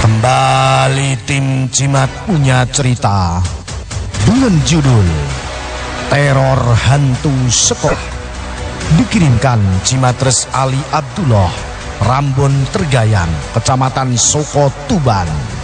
Kembali tim Cimat punya cerita dengan judul Teror Hantu Sekop. Dikirimkan Cimatres Ali Abdullah, Rambon Tergayang, Kecamatan Soko Tuban.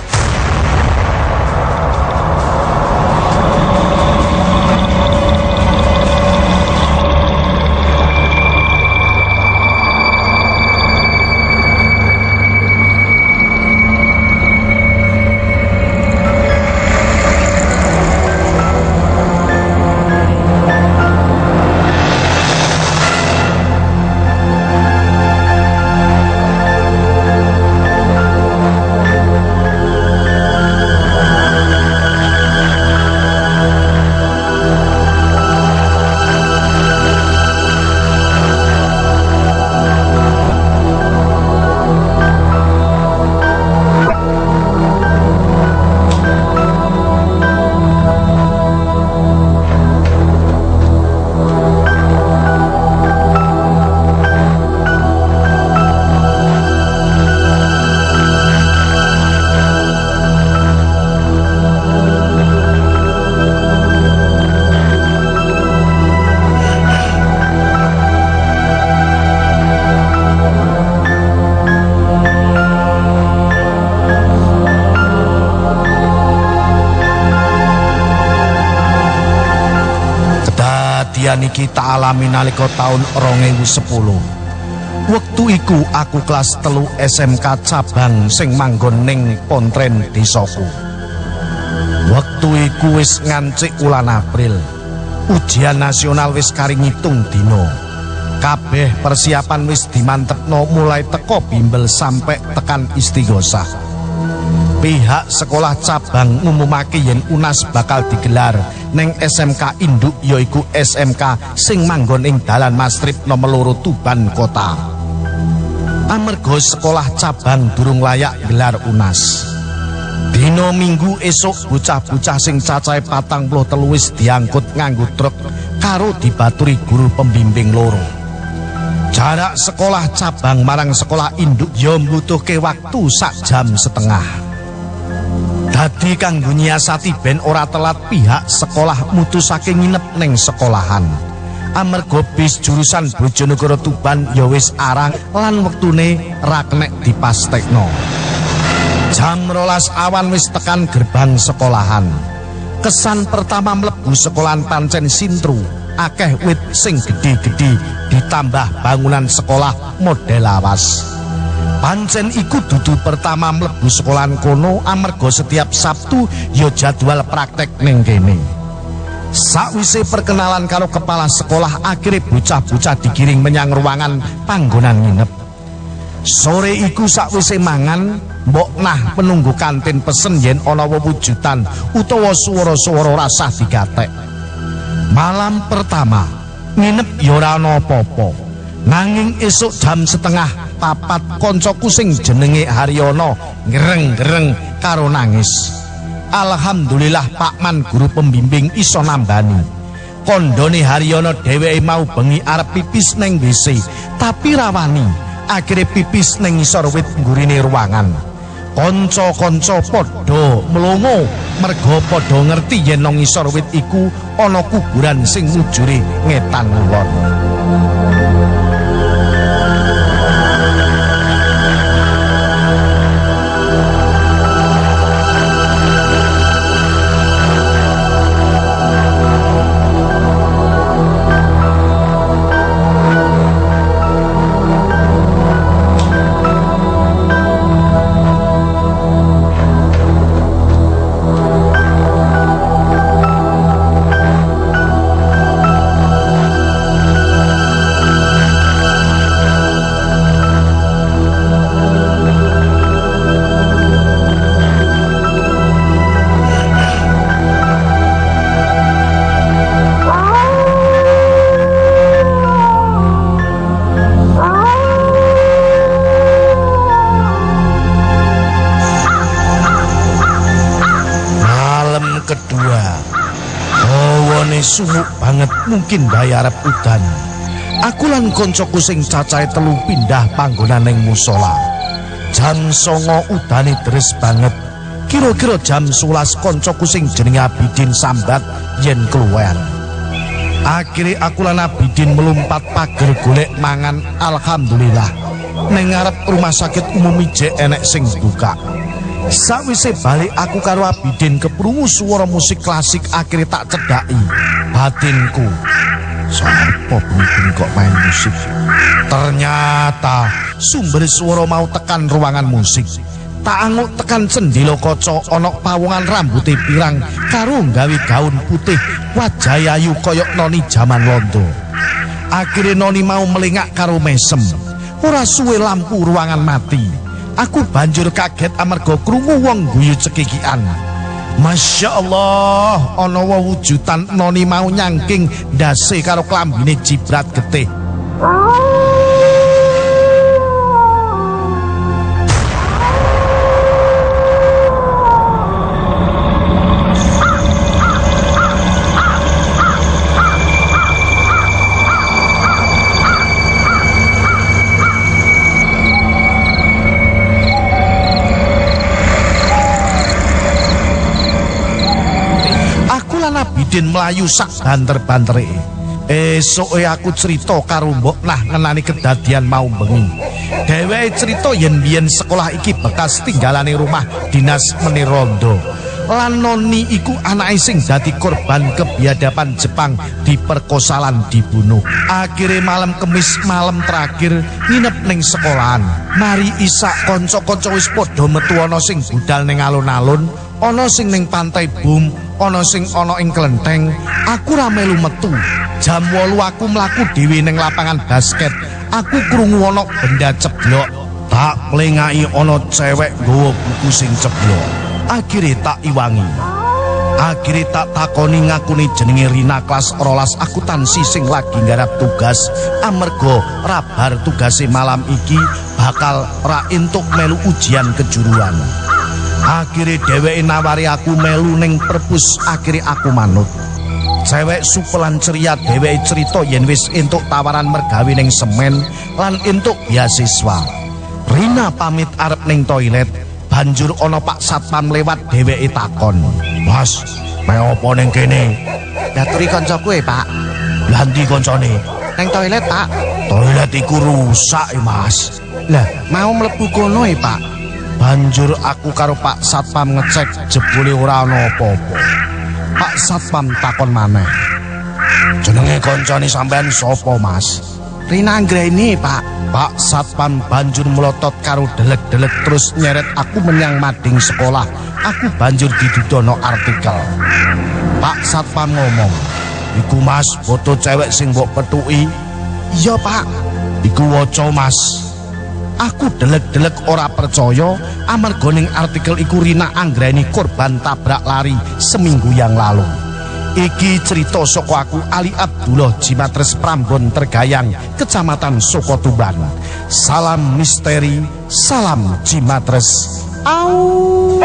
Kedadian iki tak alami nalika taun 2010. Wektu iku aku kelas telu SMK cabang sing manggon ning Pontren desaku. Wektu iku wis ngancik wulan April. Ujian nasional wis kari ngitung dino. Kabeh persiapan wis dimantepno mulai teko bimbel sampai tekan istighosah. Pihak sekolah cabang ngumumake yen UNAS bakal digelar neng SMK induk yaiku SMK sing manggon ing Dalan Mastrip nomor loro Tuban Kota. Amerga sekolah cabang durung layak gelar UNAS. Dino minggu esok bocah-bocah sing cacahe patang puluh teluwis diangkut nganggo truk karo dibaturi guru pembimbing loro. Jarak sekolah cabang marang sekolah induk yo mbutuhke waktu sak jam setengah. Dadi kanggo nyiasati ben ora telat pihak sekolah mutusake nginep ning sekolahan. Amarga bis jurusan Bojonegoro Tuban ya wis arang lan wektune ra kenek dipastekno. Jam rolas awan wis tekan gerbang sekolahan. Kesan pertama mlebu sekolahan pancen sintru, akeh wit sing gedhe-gedhe ditambah bangunan sekolah model lawas. Pancen iku dudu pertama mlebu sekolahan kono amarga setiap Sabtu ya jadwal praktek ning kene. Sakwise perkenalan karo kepala sekolah akhirnya bocah-bocah digiring menyang ruangan panggonan nginep. Sore iku sakwise mangan, mbok nah penunggu kantin pesen yen ana wewujudan utawa swara-swara rasah digatek. Malam pertama, nginep ya ora ana apa-apa. Nanging esuk jam setengah papat koncoku sing jenenge Haryono ngereng-gereng karo nangis. Alhamdulillah Pak Man guru pembimbing iso nambani. Kondone Haryono dheweke mau bengi arep pipis neng WC, tapi rawani akhire pipis neng isor wit nggurine ruangan. Kanca-kanca padha mlongo merga padha ngerti yen nang isor wit iku ana kuburan sing mujure ngetan ulon. Sumuk banget mungkin bayar udan. Aku lan koncoku sing cacahe telu pindah panggonan ning musola. Jam songo udane deres banget. Kira-kira jam 11 kancaku sing jenenge Abidin sambat yen keluar. Akhire aku lan Abidin melompat pager golek mangan alhamdulillah. Ning ngarep rumah sakit umum ijek enek sing buka. Sawise balik aku karo Abidin keprungu swara musik klasik akhirnya tak cedaki batinku. Sopo bunyi kok main musik? Ternyata sumber suara mau tekan ruangan musik. Tak anguk tekan cendilo koco onok pawongan rambutnya pirang karo gawe gaun putih wajah ayu koyok noni jaman londo. Akhirnya noni mau melingak karo mesem. Ora suwe lampu ruangan mati. Aku banjur kaget amarga krungu wong guyu cekikian. Masya Allah, ana wujudan noni mau nyangking dase karo klambine jibrat getih. Abidin melayu sak banter-bantere. Esoke aku cerita karo mbok nah ngenani kedadian mau bengi. Dheweke cerita yen biyen sekolah iki bekas tinggalane rumah dinas Menirondo. Lan noni iku anake sing dadi korban kebiadaban Jepang diperkosalan dibunuh. Akhire malam kemis malam terakhir nginep ning sekolahan. Mari isak kanca-kanca wis padha metu ana sing budal ning alun-alun, ana sing ning pantai Bum, ana sing ana ing klenteng aku ra melu metu. Jam 8 aku mlaku dhewe ning lapangan basket. Aku krungu ana benda ceblok. Tak mlengai ana cewek nggawa buku sing ceblok akhire tak iwangi akhire tak takoni ngakuni jenenge Rina kelas rolas aku sing lagi nggarap tugas amarga rabar tugase malam iki bakal ra entuk melu ujian kejuruan Akhire dheweke nawari aku melu ning perpus, akhire aku manut. Cewek supelan ceria dheweke cerita yen wis entuk tawaran mergawe ning semen lan entuk beasiswa. Rina pamit arep ning toilet, banjur ana Pak Satpam lewat dheweke takon. "Mas, me opo ning kene?" "Daturi kancaku e, Pak." "Lah ndi kancane?" "Ning toilet, Pak." "Toilet iku rusak, e, Mas." "Lah, mau mlebu kono e, Pak." Banjur aku karo Pak Satpam ngecek jebule ora ana apa-apa. Pak Satpam takon maneh. Jenenge kancane sampean sapa, Mas? Rina Anggreni, Pak. Pak Satpam banjur melotot karo delek-delek terus nyeret aku menyang mading sekolah. Aku banjur didudono artikel. Pak Satpam ngomong, "Iku Mas, foto cewek sing mbok petuki." "Iya, Pak." "Iku waca, Mas." Aku delek-delek ora percaya amarga ning artikel iku Rina Anggreni korban tabrak lari seminggu yang lalu. Iki cerita saka aku Ali Abdullah Jimatres Prambon Tergayang, Kecamatan Sokotuban. Salam misteri, salam Jimatres. Au.